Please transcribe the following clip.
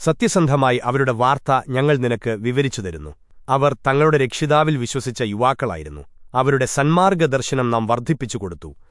സത്യസന്ധമായി അവരുടെ വാർത്ത ഞങ്ങൾ നിനക്ക് വിവരിച്ചു തരുന്നു. അവർ തങ്ങളുടെ രക്ഷിതാവിൽ വിശ്വസിച്ച യുവാക്കളായിരുന്നു. അവരുടെ സന്മാർഗദർശനം നാം വർദ്ധിപ്പിച്ചു കൊടുത്തു.